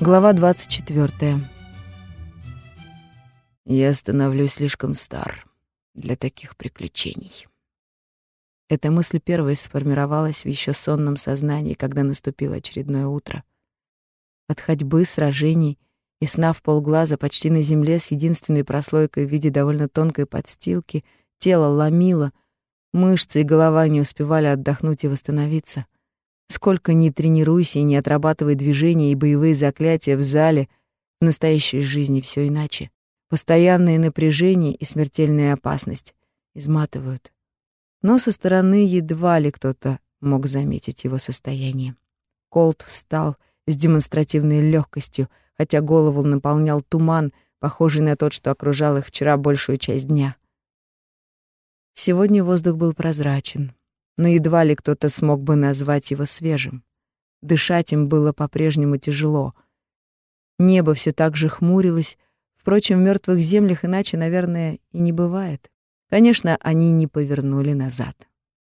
Глава 24. Я становлюсь слишком стар для таких приключений. Эта мысль первой сформировалась в еще сонном сознании, когда наступило очередное утро. От ходьбы, сражений и сна в полглаза почти на земле с единственной прослойкой в виде довольно тонкой подстилки тело ломило, мышцы и голова не успевали отдохнуть и восстановиться — Сколько ни тренируйся и не отрабатывай движения и боевые заклятия в зале, в настоящей жизни все иначе. Постоянное напряжение и смертельная опасность изматывают. Но со стороны едва ли кто-то мог заметить его состояние. Колт встал с демонстративной легкостью, хотя голову наполнял туман, похожий на тот, что окружал их вчера большую часть дня. Сегодня воздух был прозрачен, но едва ли кто-то смог бы назвать его свежим. Дышать им было по-прежнему тяжело. Небо все так же хмурилось, впрочем, в мертвых землях иначе, наверное, и не бывает. Конечно, они не повернули назад.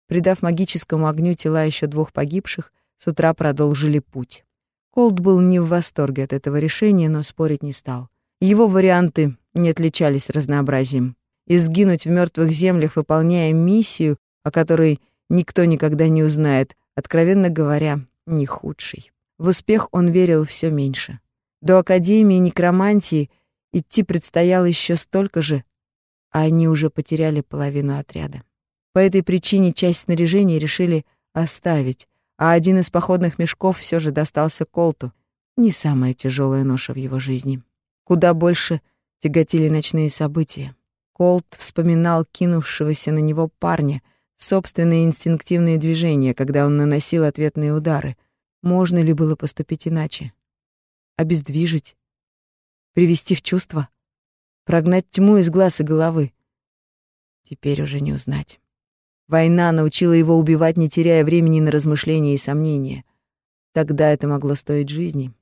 Придав магическому огню тела еще двух погибших, с утра продолжили путь. Колд был не в восторге от этого решения, но спорить не стал. Его варианты не отличались разнообразием. И сгинуть в мертвых землях, выполняя миссию, о которой никто никогда не узнает, откровенно говоря, не худший. В успех он верил все меньше. До Академии некромантии идти предстояло еще столько же, а они уже потеряли половину отряда. По этой причине часть снаряжения решили оставить, а один из походных мешков все же достался Колту. Не самая тяжелая ноша в его жизни. Куда больше тяготили ночные события. Колт вспоминал кинувшегося на него парня — собственные инстинктивные движения, когда он наносил ответные удары. Можно ли было поступить иначе? Обездвижить? Привести в чувство? Прогнать тьму из глаз и головы? Теперь уже не узнать. Война научила его убивать, не теряя времени на размышления и сомнения. Тогда это могло стоить жизни.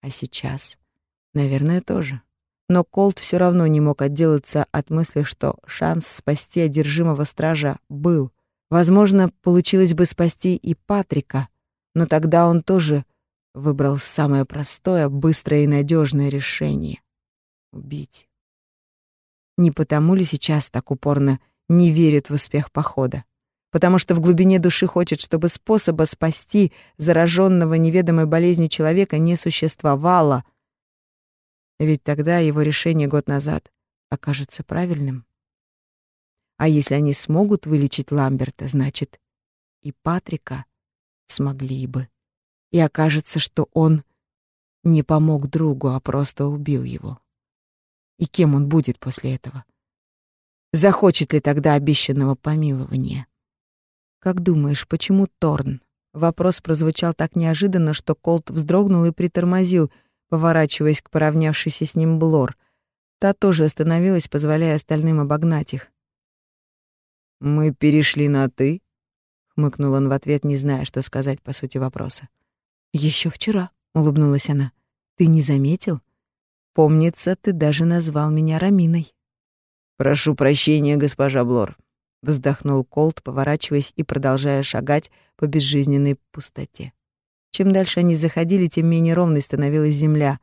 А сейчас, наверное, тоже. Но Колт все равно не мог отделаться от мысли, что шанс спасти одержимого стража был. Возможно, получилось бы спасти и Патрика, но тогда он тоже выбрал самое простое, быстрое и надежное решение — убить. Не потому ли сейчас так упорно не верит в успех похода? Потому что в глубине души хочет, чтобы способа спасти зараженного неведомой болезнью человека не существовало. Ведь тогда его решение год назад окажется правильным. А если они смогут вылечить Ламберта, значит, и Патрика смогли бы. И окажется, что он не помог другу, а просто убил его. И кем он будет после этого? Захочет ли тогда обещанного помилования? Как думаешь, почему Торн? Вопрос прозвучал так неожиданно, что Колт вздрогнул и притормозил, поворачиваясь к поравнявшейся с ним Блор. Та тоже остановилась, позволяя остальным обогнать их. «Мы перешли на «ты», — хмыкнул он в ответ, не зная, что сказать по сути вопроса. Еще вчера», — улыбнулась она. «Ты не заметил? Помнится, ты даже назвал меня Раминой». «Прошу прощения, госпожа Блор», — вздохнул Колт, поворачиваясь и продолжая шагать по безжизненной пустоте. Чем дальше они заходили, тем менее ровной становилась земля.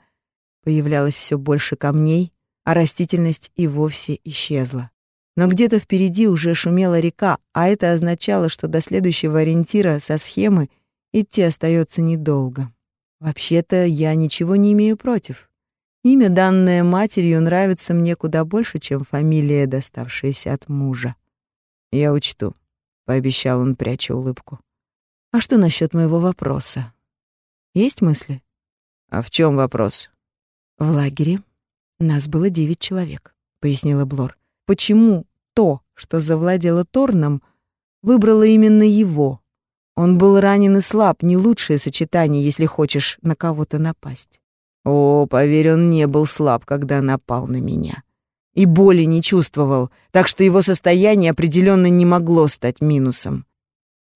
Появлялось все больше камней, а растительность и вовсе исчезла. Но где-то впереди уже шумела река, а это означало, что до следующего ориентира со схемы идти остается недолго. Вообще-то я ничего не имею против. Имя, данное матерью, нравится мне куда больше, чем фамилия, доставшаяся от мужа. Я учту, пообещал он, пряча улыбку. А что насчет моего вопроса? Есть мысли? А в чем вопрос? В лагере нас было девять человек, пояснила Блор. Почему то, что завладело Торном, выбрало именно его? Он был ранен и слаб, не лучшее сочетание, если хочешь на кого-то напасть. О, поверь, он не был слаб, когда напал на меня. И боли не чувствовал, так что его состояние определенно не могло стать минусом.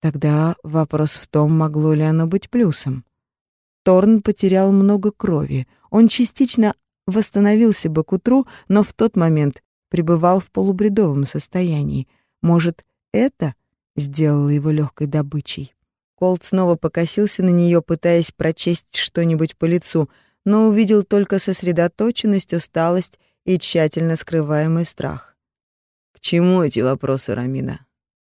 Тогда вопрос в том, могло ли оно быть плюсом. Торн потерял много крови. Он частично восстановился бы к утру, но в тот момент пребывал в полубредовом состоянии. Может, это сделало его легкой добычей? Колт снова покосился на нее, пытаясь прочесть что-нибудь по лицу, но увидел только сосредоточенность, усталость и тщательно скрываемый страх. «К чему эти вопросы, Рамина?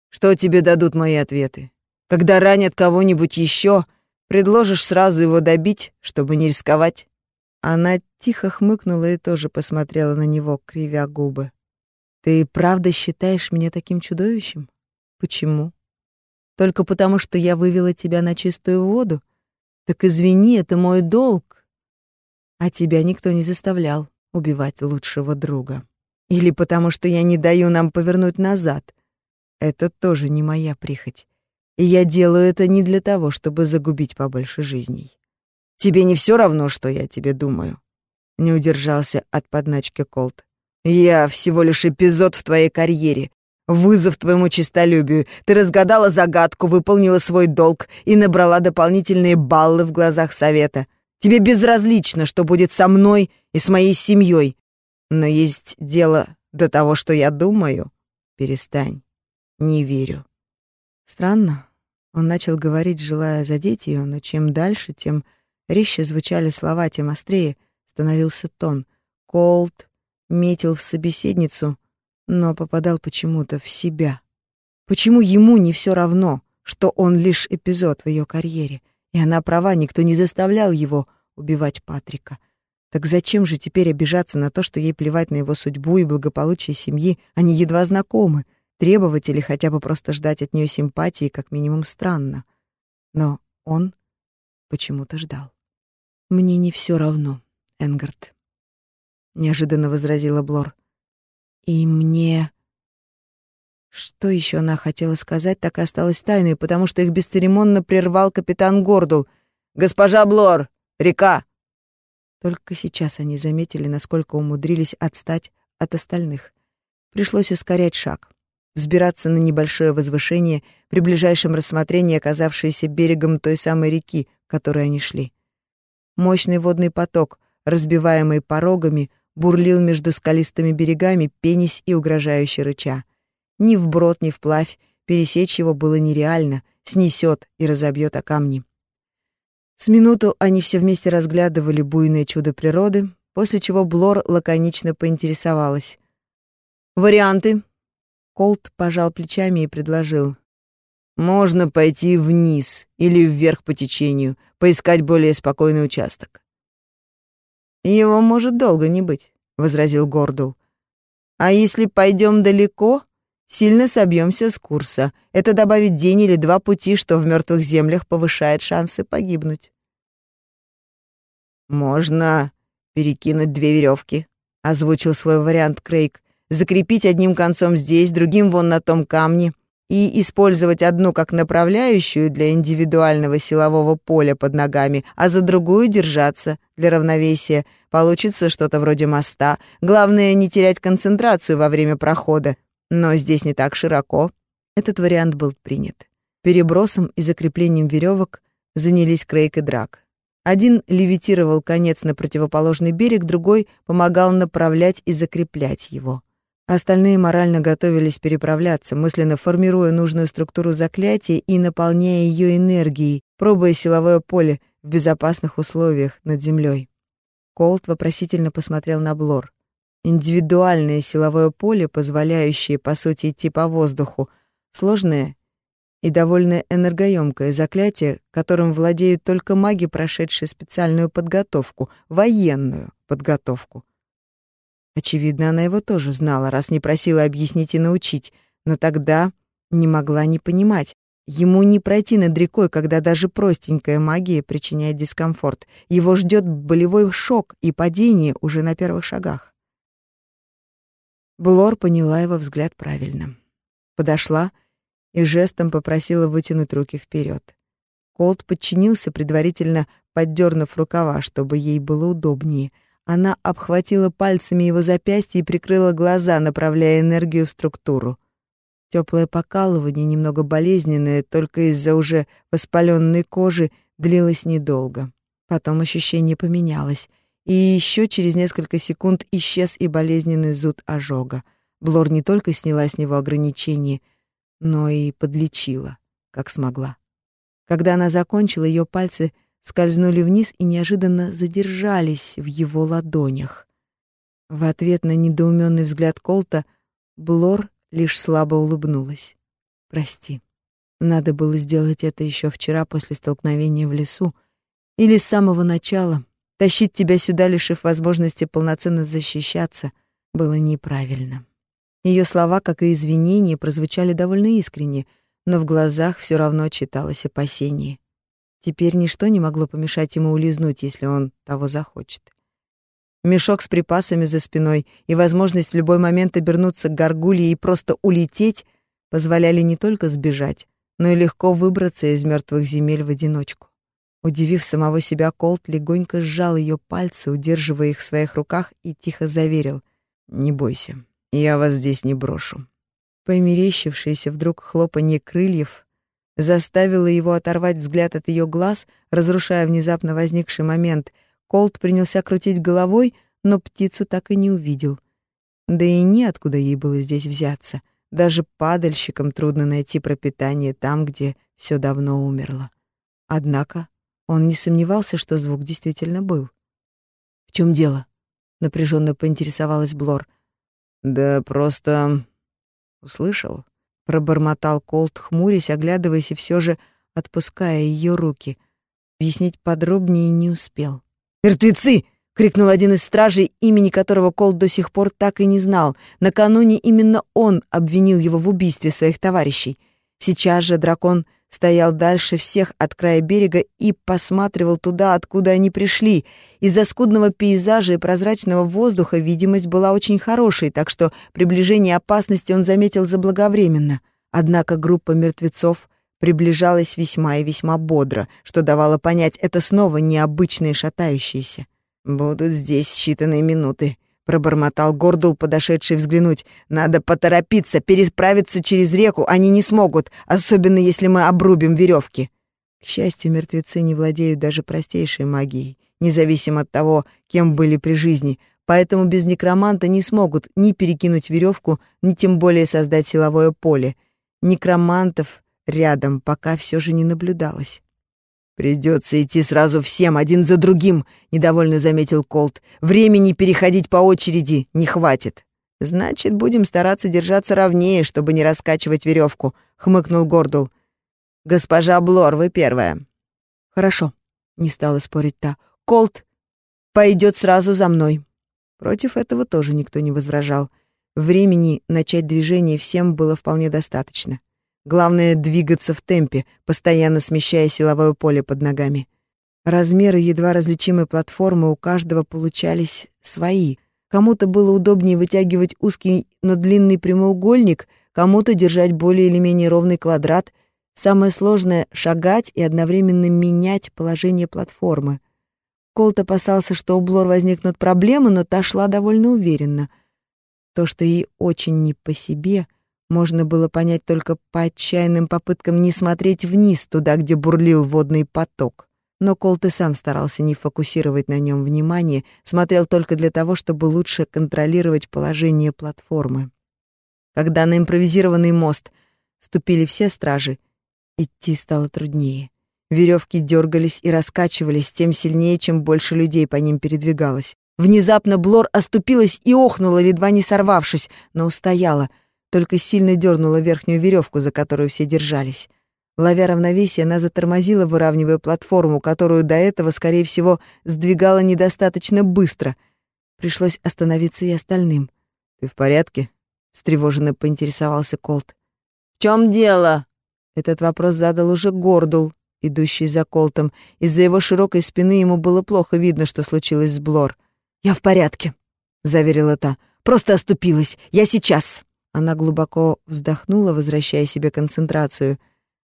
Что тебе дадут мои ответы? Когда ранят кого-нибудь еще, предложишь сразу его добить, чтобы не рисковать?» Она тихо хмыкнула и тоже посмотрела на него, кривя губы. «Ты правда считаешь меня таким чудовищем? Почему? Только потому, что я вывела тебя на чистую воду? Так извини, это мой долг. А тебя никто не заставлял убивать лучшего друга. Или потому, что я не даю нам повернуть назад. Это тоже не моя прихоть. И я делаю это не для того, чтобы загубить побольше жизней. Тебе не все равно, что я тебе думаю? Не удержался от подначки Колт. Я всего лишь эпизод в твоей карьере. Вызов твоему честолюбию. Ты разгадала загадку, выполнила свой долг и набрала дополнительные баллы в глазах совета. Тебе безразлично, что будет со мной и с моей семьей. Но есть дело до того, что я думаю. Перестань. Не верю. Странно. Он начал говорить, желая задеть ее, но чем дальше, тем резче звучали слова, тем острее становился тон. Колт метил в собеседницу, но попадал почему-то в себя. Почему ему не все равно, что он лишь эпизод в ее карьере? И она права, никто не заставлял его убивать Патрика. Так зачем же теперь обижаться на то, что ей плевать на его судьбу и благополучие семьи, они едва знакомы? Требовать или хотя бы просто ждать от нее симпатии как минимум странно. Но он почему-то ждал. «Мне не все равно, Энгард», — неожиданно возразила Блор. «И мне...» Что еще она хотела сказать, так и осталось тайной, потому что их бесцеремонно прервал капитан Гордул. «Госпожа Блор, река!» Только сейчас они заметили, насколько умудрились отстать от остальных. Пришлось ускорять шаг, взбираться на небольшое возвышение, при ближайшем рассмотрении оказавшееся берегом той самой реки, которой они шли. Мощный водный поток, разбиваемый порогами, бурлил между скалистыми берегами, пенись и угрожающе рыча. Ни вброд, ни вплавь пересечь его было нереально, снесет и разобьет о камни. С минуту они все вместе разглядывали буйное чудо природы, после чего Блор лаконично поинтересовалась. «Варианты?» Колт пожал плечами и предложил. «Можно пойти вниз или вверх по течению, поискать более спокойный участок». «Его может долго не быть», — возразил Гордул. «А если пойдем далеко, сильно собьемся с курса. Это добавит день или два пути, что в мертвых землях повышает шансы погибнуть. Можно перекинуть две веревки, озвучил свой вариант Крейг. Закрепить одним концом здесь, другим вон на том камне и использовать одну как направляющую для индивидуального силового поля под ногами, а за другую держаться для равновесия. Получится что-то вроде моста. Главное не терять концентрацию во время прохода. Но здесь не так широко. Этот вариант был принят. Перебросом и закреплением веревок занялись Крейг и Драк. Один левитировал конец на противоположный берег, другой помогал направлять и закреплять его. Остальные морально готовились переправляться, мысленно формируя нужную структуру заклятия и наполняя ее энергией, пробуя силовое поле в безопасных условиях над землей. Колт вопросительно посмотрел на Блор. Индивидуальное силовое поле, позволяющее, по сути, идти по воздуху, сложное и довольно энергоемкое заклятие, которым владеют только маги, прошедшие специальную подготовку, военную подготовку. Очевидно, она его тоже знала, раз не просила объяснить и научить, но тогда не могла не понимать. Ему не пройти над рекой, когда даже простенькая магия причиняет дискомфорт. Его ждет болевой шок и падение уже на первых шагах. Блор поняла его взгляд правильно. Подошла и жестом попросила вытянуть руки вперед. Колт подчинился, предварительно поддернув рукава, чтобы ей было удобнее. Она обхватила пальцами его запястье и прикрыла глаза, направляя энергию в структуру. Теплое покалывание, немного болезненное, только из-за уже воспаленной кожи, длилось недолго. Потом ощущение поменялось — и еще через несколько секунд исчез и болезненный зуд ожога. Блор не только сняла с него ограничения, но и подлечила, как смогла. Когда она закончила, ее пальцы скользнули вниз и неожиданно задержались в его ладонях. В ответ на недоуменный взгляд Колта Блор лишь слабо улыбнулась. «Прости, надо было сделать это еще вчера после столкновения в лесу или с самого начала. Тащить тебя сюда, лишив возможности полноценно защищаться, было неправильно». Ее слова, как и извинения, прозвучали довольно искренне, но в глазах все равно читалось опасение. Теперь ничто не могло помешать ему улизнуть, если он того захочет. Мешок с припасами за спиной и возможность в любой момент обернуться к горгулье и просто улететь позволяли не только сбежать, но и легко выбраться из мертвых земель в одиночку. Удивив самого себя, Колт легонько сжал ее пальцы, удерживая их в своих руках, и тихо заверил. «Не бойся, я вас здесь не брошу». Померещившееся вдруг хлопанье крыльев заставило его оторвать взгляд от ее глаз, разрушая внезапно возникший момент. Колт принялся крутить головой, но птицу так и не увидел. Да и неоткуда ей было здесь взяться. Даже падальщикам трудно найти пропитание там, где все давно умерло. Однако он не сомневался, что звук действительно был. «В чем дело?» — напряженно поинтересовалась Блор. «Да просто...» «Услышал?» Пробормотал Колт, хмурясь, оглядываясь и все же отпуская ее руки. Объяснить подробнее не успел. «Мертвецы!» — крикнул один из стражей, имени которого Колт до сих пор так и не знал. Накануне именно он обвинил его в убийстве своих товарищей. Сейчас же дракон стоял дальше всех от края берега и посматривал туда, откуда они пришли. Из-за скудного пейзажа и прозрачного воздуха видимость была очень хорошей, так что приближение опасности он заметил заблаговременно. Однако группа мертвецов приближалась весьма и весьма бодро, что давало понять, это снова необычные шатающиеся. «Будут здесь считанные минуты», пробормотал Гордул, подошедший взглянуть. Надо поторопиться, пересправиться через реку они не смогут, особенно если мы обрубим веревки. К счастью, мертвецы не владеют даже простейшей магией, независимо от того, кем были при жизни, поэтому без некроманта не смогут ни перекинуть веревку, ни тем более создать силовое поле. Некромантов рядом пока все же не наблюдалось. «Придется идти сразу всем, один за другим», — недовольно заметил Колт. «Времени переходить по очереди не хватит». «Значит, будем стараться держаться ровнее, чтобы не раскачивать веревку», — хмыкнул Гордул. «Госпожа Блор, вы первая». «Хорошо», — не стала спорить та. «Колт пойдет сразу за мной». Против этого тоже никто не возражал. Времени начать движение всем было вполне достаточно. Главное — двигаться в темпе, постоянно смещая силовое поле под ногами. Размеры едва различимой платформы у каждого получались свои. Кому-то было удобнее вытягивать узкий, но длинный прямоугольник, кому-то держать более или менее ровный квадрат. Самое сложное — шагать и одновременно менять положение платформы. Колт опасался, что у Блор возникнут проблемы, но та шла довольно уверенно. То, что ей очень не по себе — можно было понять только по отчаянным попыткам не смотреть вниз, туда, где бурлил водный поток. Но Колт и сам старался не фокусировать на нем внимание, смотрел только для того, чтобы лучше контролировать положение платформы. Когда на импровизированный мост ступили все стражи, идти стало труднее. Веревки дергались и раскачивались тем сильнее, чем больше людей по ним передвигалось. Внезапно Блор оступилась и охнула, едва не сорвавшись, но устояла — только сильно дернула верхнюю веревку, за которую все держались. Ловя равновесие, она затормозила, выравнивая платформу, которую до этого, скорее всего, сдвигала недостаточно быстро. Пришлось остановиться и остальным. «Ты в порядке?» — встревоженно поинтересовался Колт. «В чем дело?» Этот вопрос задал уже Гордул, идущий за Колтом. Из-за его широкой спины ему было плохо видно, что случилось с Блор. «Я в порядке», — заверила та. «Просто оступилась. Я сейчас». Она глубоко вздохнула, возвращая себе концентрацию.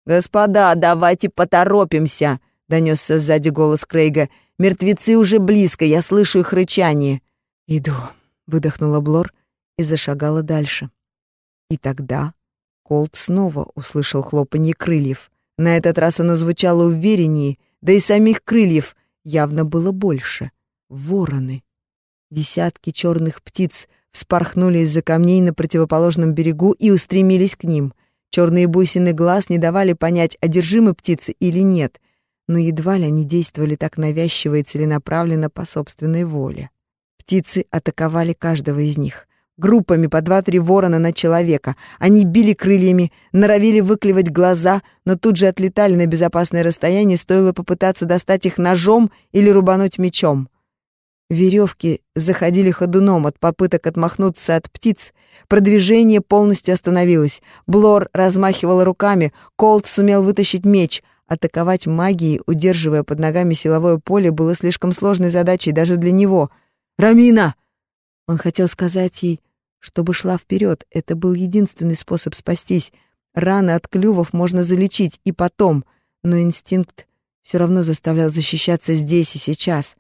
«Господа, давайте поторопимся!» — донесся сзади голос Крейга. «Мертвецы уже близко, я слышу их рычание». «Иду», — выдохнула Блор и зашагала дальше. И тогда Колт снова услышал хлопанье крыльев. На этот раз оно звучало увереннее, да и самих крыльев явно было больше. Вороны. Десятки черных птиц вспорхнули из-за камней на противоположном берегу и устремились к ним. Черные бусины глаз не давали понять, одержимы птицы или нет. но едва ли они действовали так навязчиво и целенаправленно по собственной воле. Птицы атаковали каждого из них. Группами по два-три ворона на человека. Они били крыльями, норовили выклевать глаза, но тут же отлетали на безопасное расстояние, стоило попытаться достать их ножом или рубануть мечом. Веревки заходили ходуном от попыток отмахнуться от птиц. Продвижение полностью остановилось. Блор размахивал руками, Колт сумел вытащить меч. Атаковать магией, удерживая под ногами силовое поле, было слишком сложной задачей даже для него — «Рамина!» Он хотел сказать ей, чтобы шла вперед. Это был единственный способ спастись. Раны от клювов можно залечить и потом, но инстинкт все равно заставлял защищаться здесь и сейчас.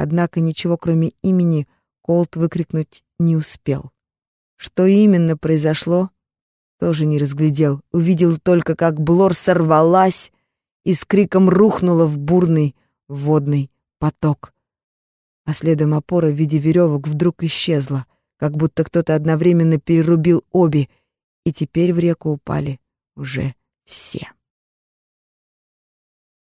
Однако ничего, кроме имени, Колт выкрикнуть не успел. Что именно произошло, тоже не разглядел. Увидел только, как Блор сорвалась и с криком рухнула в бурный водный поток а следом опора в виде веревок вдруг исчезла, как будто кто-то одновременно перерубил обе, и теперь в реку упали уже все.